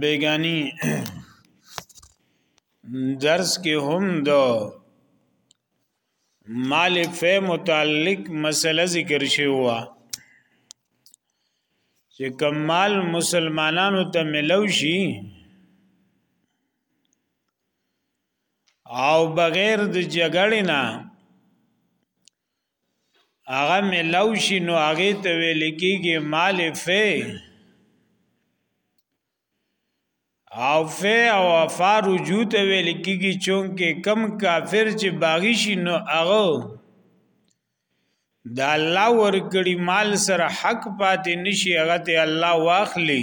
بیگانی درس کې هم د مال فی متعلق مسله ذکر شوی و چې کمال مسلمانانو ته ملو شي او بغیر د جګړې نه هغه ملو شي نو هغه ته ویل کېږي مال فی او فی او افا رجوع ته ویل کېږي چونکه کم کافر چې باغی شي نو هغه د الله ورکړي مال سره حق پاتې نشي هغه ته الله واخلي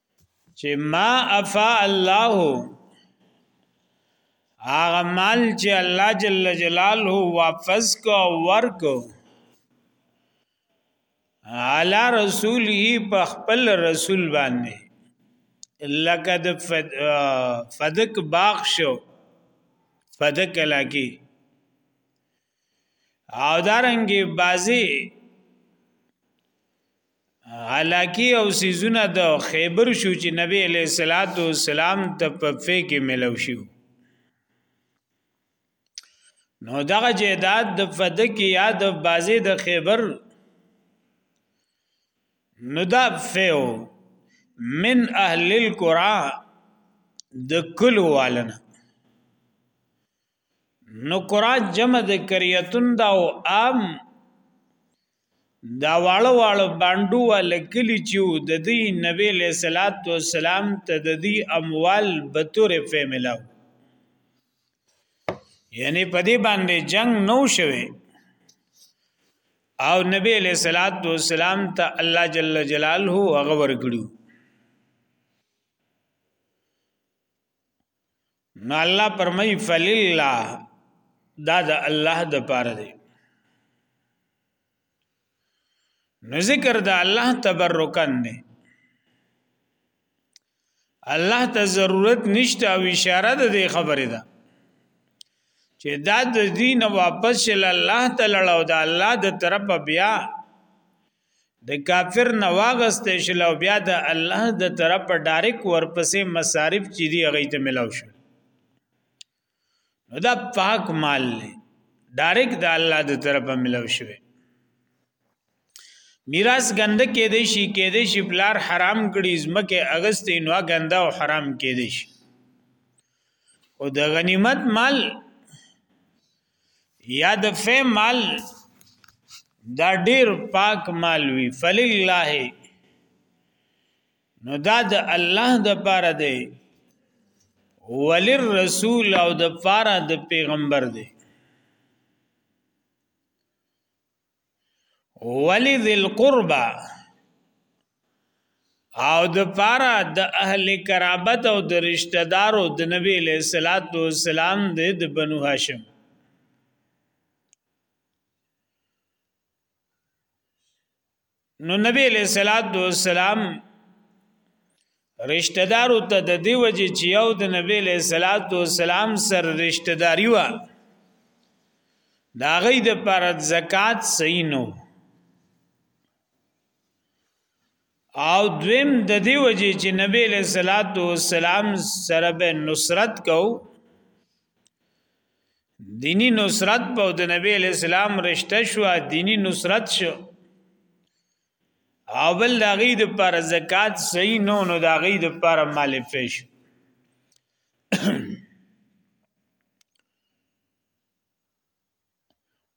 چې ما افا الله هغه مال چې الله جل جلاله واپس کو ورکو علی رسوله په خپل رسول باندې لکه د فدک باغ شو فدک علاقه او دارنګي بازي علاقی او سیزونه د خیبر شو چې نبی علیہ الصلات والسلام ته په فې کې ملو شو نو دغه جیداد د فدک یا د بازی د خیبر نو دا فیو من اهل القرى د کلو والنه نو قرات جمع د کریتون دا او عام دا واړه واړه باندو ول کلی چې د دې نبی له صلوات و سلام ته د دې اموال به تور فیملا یعنی په دې باندې جنگ نو شوه او نبی له صلوات و سلام ته الله جل جلاله هغه ورګړو نو الله پرمای فلله دا د الله د پاره دی نو ذکر د الله تبرکن دی الله ته ضرورت نشته او اشاره ده د خبره ده چې دا د دین واپس شل الله تعالی او د الله د طرف بیا د کافر نه واغست شي لو بیا د الله د طرف په ډایرک ورپسې مصارف چې دی هغه ته ملاو شو نو دا پاک مال دی ډایرک د الله د طرف ملاو شوی میراث ګنده کې دی شي کې دی شي پلار حرام کړي زمکه اغست نو ګنده او حرام کې دی شي او د غنیمت مال یا د فی مال دا ډیر پاک مال وی فلله نو دا د الله د پاره دی ولر رسول او د پاره د پیغمبر دی ولی ذل قربا او د پارا د اهل قرابت او د رشتہ دارو د نبی له صلوات و سلام د بنو هاشم نو نبی علیہ الصلات والسلام رشتہ دار ته د دی وجه چې یو د نبی علیہ الصلات والسلام سر رشتہ داری و دا غي د پر زکات صحیح نو او دویم د دی وجه چې نبی علیہ الصلات والسلام سره به نصرت کو دینی نصرت په د نبی اسلام رشتہ شو دینی نصرت شو او بل د غي د پر زکات صحیح نو نو د غي د پر مال پیش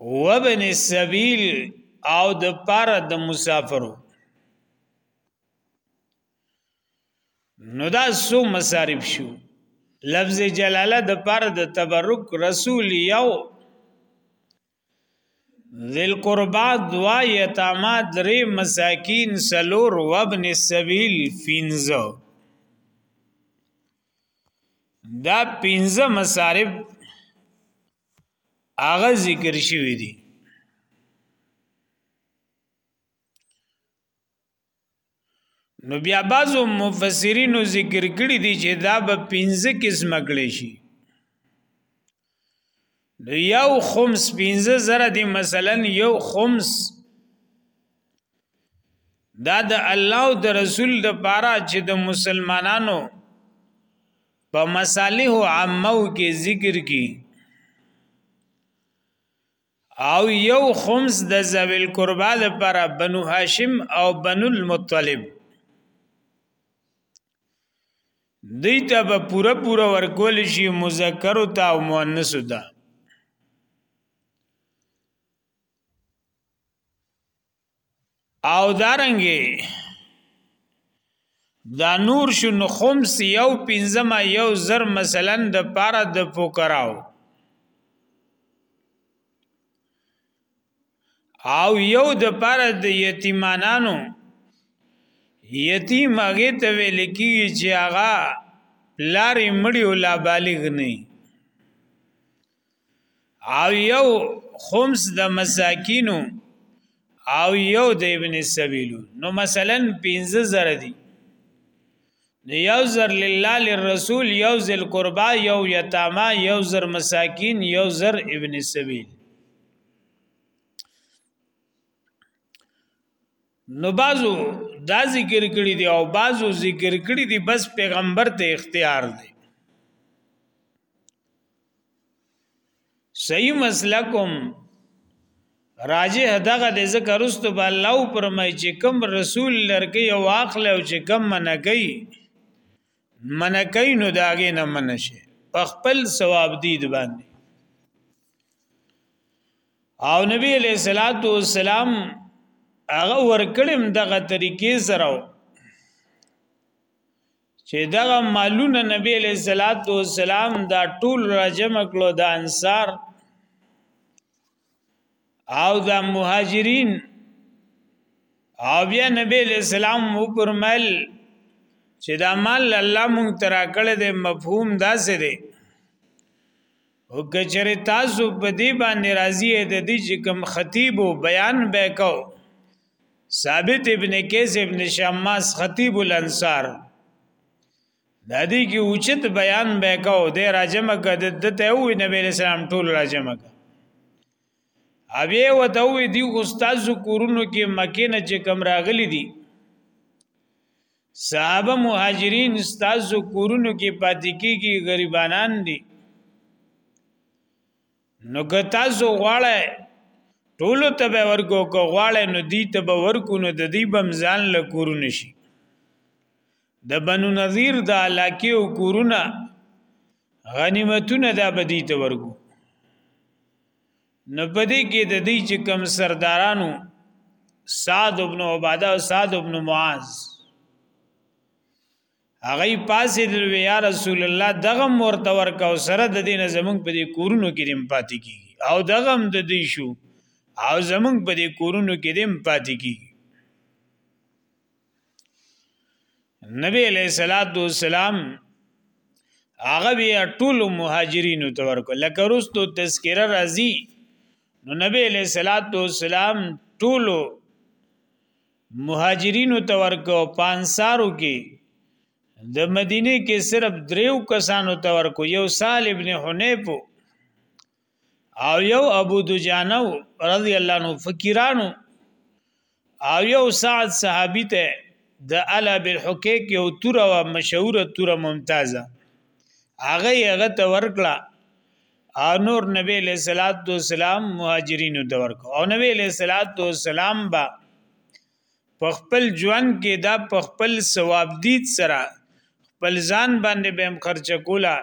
وبن السبيل او د پاره د مسافرو نو دا سو مصارف شو لفظ جلاله د پاره د تبرک رسول یو ذل قربا دوا یتاما درې مساکین سلور وابن السبیل فینزو دا پینزه مصارف هغه ذکر شوی دی نو بیا بعضو مفسرینو ذکر کړی دی چې دا به پنځه قسمه کړی شي نو یو خمس پنځه زره دی مثلا یو خمس دا د الله او د رسول د پاره چې د مسلمانانو په مصالح عامو کې ذکر کی او یو خمس د ذویل قربا لپاره بنو هاشم او بنو المطلب دی ته به پوره پوره ورکول شي مذکر او تا او مؤنث ته او دارنګي دا نور شو نو خمس یو پنځمه یو زر مثلا د پاره د فقراو او یو د پاره د یتیمانانو یتیم هغه ته ویل کیږي چې هغه لارې مړی او لا بالغ نه او یو خمس د مساکینو او یو د ابن سبیلو نو مثلا 15000 دي نو یو زر لله للرسول یو ذل قربا یو یتاما یو زر مساکین یو زر ابن سبیل نو بازو دا ذکر کړی دی او بازو ذکر کړی دی بس پیغمبر ته اختیار دی صحیح مسلکم راجه دغه د ذکر است په الله پرمای چې کوم رسول لرګي او اخل او چې کوم منګي منکای نو داګه نه منشه په خپل ثواب دی د باندې او نبی علیہ الصلوۃ والسلام هغه ورکړم دغه طریقې سره چې دغه مالونه نبی علیہ الصلات والسلام دا ټول راجم کړو د انصار او د مهاجرین او بیا نبی علیہ السلام و پرمل چې دا مال الله مونږ ترا کړه د مفهوم داسې دی او کچره تاسو په دې باندې راضی د دې چې کوم خطیب او بیان وکاو ثابت ابن قیس ابن شماس خطیب الانصار د دې کې اوچت بیان به کاو د راجم کده د ته وی نبی اسلام ټول راجم کده اوی و ته وی دی استاد کورونو کې مکه نه چې کم راغلی دي صحابه مهاجرین استاد کورونو کې پاتې کیږي غریبانان دي نو که تاسو غواړئ ټولو ته به ورکو که غواړئ نو دی ته به ورکو نو د دې بم ځان له کورونه شي د بنو نظیر د علاقې او کورونه غنیمتونه دا به دی ته ورکو نو په دې کې د دې چې کم سردارانو سعد ابن عباده او سعد ابن معاذ هغه پاسې د یا رسول الله دغه مرته ورکاو سره د دین زمونږ په دې کورونو کې دیم پاتې کی او دغه هم د دې شو او زمونږ په دې کورونو کې دیم پاتې کی نبی علیہ الصلات والسلام هغه بیا ټول مهاجرین ته ورکو لکه رستو تذکرہ راځي نو نبی علیہ الصلات والسلام ټول مهاجرینو ته ورکو پانسارو کې د مدینه کې صرف دریو کسانو ته ورکو یو سال ابن حنیف او یو ابو دجانه رضی الله عنه فقیرانو او یو سعد صحابي ته د الا بالحقیق یو توره مشهوره توره ممتازه هغه هغه ته ورکړه او نور نبی علیہ الصلات والسلام مهاجرین ته ورکو او نبی علیہ الصلات والسلام با په خپل ژوند کې دا په خپل ثواب دید سره خپل ځان باندې به خرچ کولا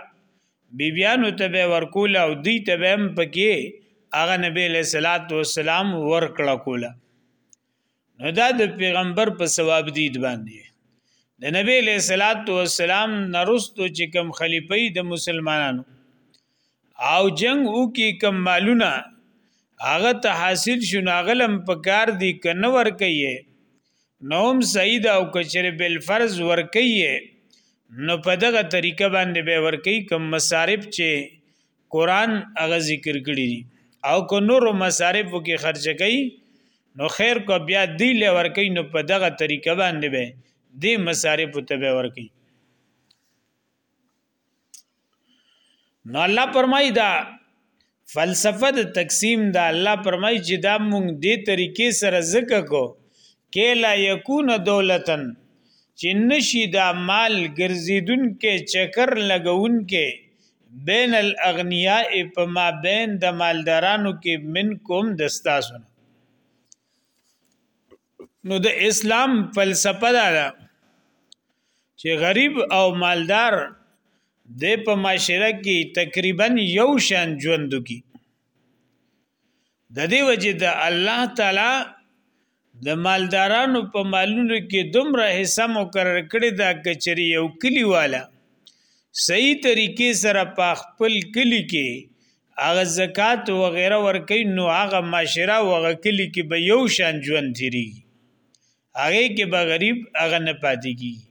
بیبیانو ته به ورکولا او دی ته به پکې هغه نبی علیہ الصلات والسلام ورکړه کولا نو دا د پیغمبر په ثواب دید باندې د نبی له صلوات و سلام نرستو چې کوم خلیفہ د مسلمانانو او جنگ او کې کوم مالونه هغه ته حاصل شو ناغلم په کار دی کنه ور کوي نوم سید او کچر بل فرض ور کوي نو په دغه طریقه باندې به ور کوي کوم مصارف چې قران هغه ذکر کړی دي او کو نور مصارف کې خرچ کړي نو خیر کو بیا دی لور کوي نو په دغه طریقه باندې به دی مصارف ته به ور کوي نو الله پرمای دا فلسفه د تقسیم دا الله پرمای چې دا مونږ دې طریقې سره ذکر کو کې لا یکون دولتن چې نشي دا مال ګرځیدون کې چکر لګون کې بین الاغنیاء په ما بین د مالدارانو کې من کوم دستاسو نو د اسلام فلسفه دا ده چې غریب او مالدار د په معاشره کې تقریبا یو شان ژوند کی د دې وجه د الله تعالی د مالدارانو په مالونو کې دومره حصہ مقرر کړی دا کچری یو کلی والا صحیح طریقې سره په خپل کلی کې هغه زکات و غیره ورکې نو هغه معاشره و هغه کلی کې به یو شان ژوند تیری هغه کې به غریب هغه نه پاتې کیږي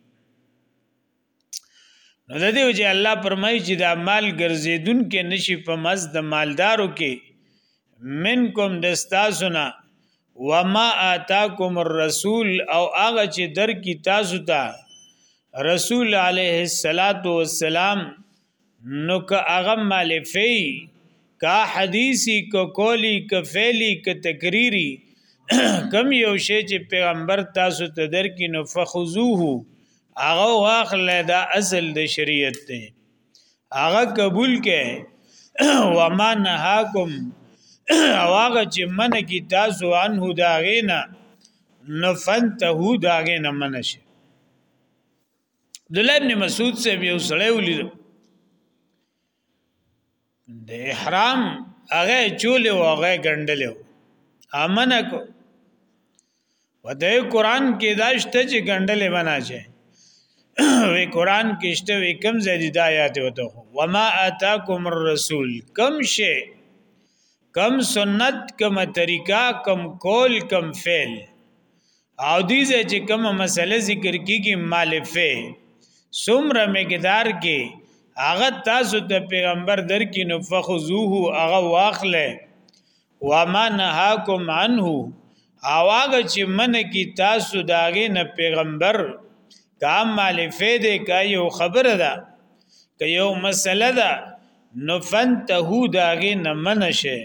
نو د دې وجه الله پرمای چې دا مال ګرځیدون کې نشي په مز د مالدارو کې منکم دستاسنا وما آتاکم الرسول او هغه چې در کی تاسو ته رسول علیه الصلاۃ والسلام نو که هغه مالفی کا حدیثی که کولی که فعلی که تکریری کم یو شی چې پیغمبر تاسو ته درکې نو فخذوه هغه واخله دا اصل د شریعت ته هغه قبول کې وما نهاکم هغه چې من کی تاسو انه دا غینا نو فنته دا غینا منشه عبد الله ابن مسعود سے یو سړی ولید د احرام هغه چولې او هغه ګندلې امن کو وته قران کې داشته چې ګندلې بنا شي وی قران کې شته وی کم زری د آیات وته وما اتاکم الرسول کم شی کم سنت کم طریقہ کم قول کم فعل او دې ځای چې کوم مسله ذکر کیږي مالفه سمره مقدار کې هغه تاسو ته پیغمبر در کې نو فخذوه هغه واخله وما نهاکم عنه او هغه چې من کې تاسو داغه نه پیغمبر کام مالفه دې کایو خبره ده که یو مسله ده نو فنتهو داغه نه منشه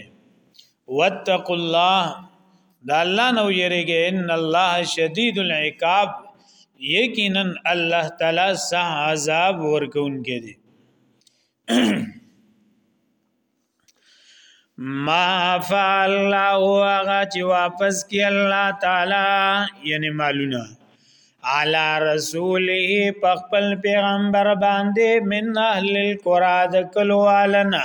واتقوا الله د الله نو یریږي ان الله شدید العقاب یقینا الله تعالی سه عذاب ورکونکي دي ما فعل الله هغه چې واپس کی الله تعالی یعنی مالونه علی رسوله په خپل پیغمبر باندې من اهل القرى د کلوالنا